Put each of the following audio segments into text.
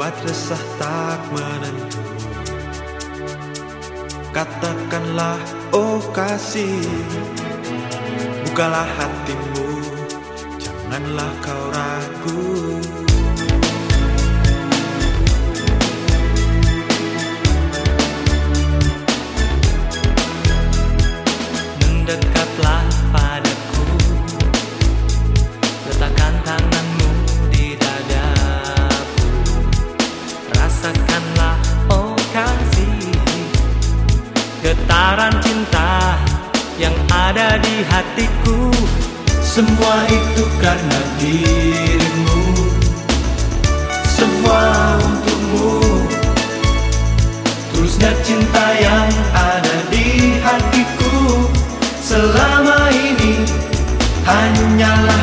membuat resah tak menentu. Katakanlah oh kasih. Bukalah hatimu. Janganlah kau ragu Getaran cinta yang ada di hatiku. Semua itu karena dirimu. Semua untukmu. Terusnya cinta yang ada di hatiku. Selama ini hanyalah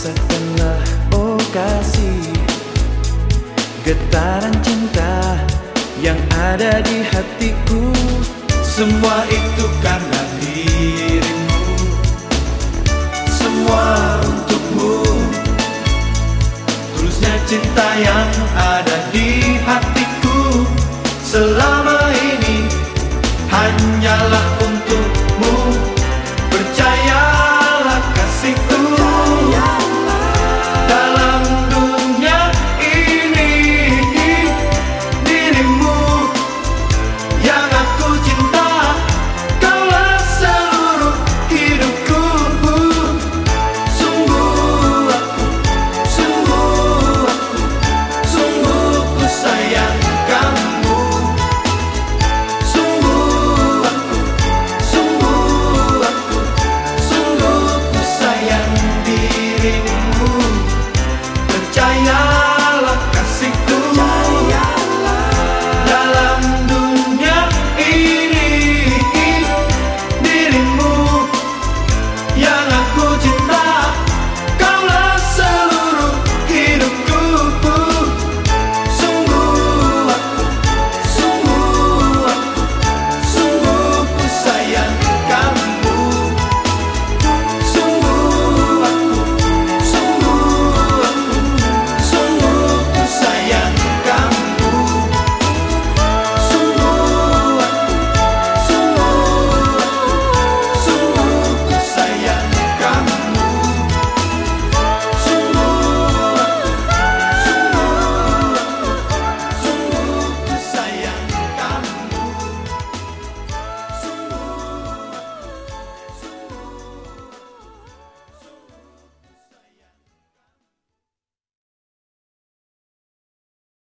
Rasakanlah oh kasih Getaran cinta yang ada di hatiku. Semua itu karena dirimu. Semua untukmu. Terusnya cinta yang ada di hatiku. Selama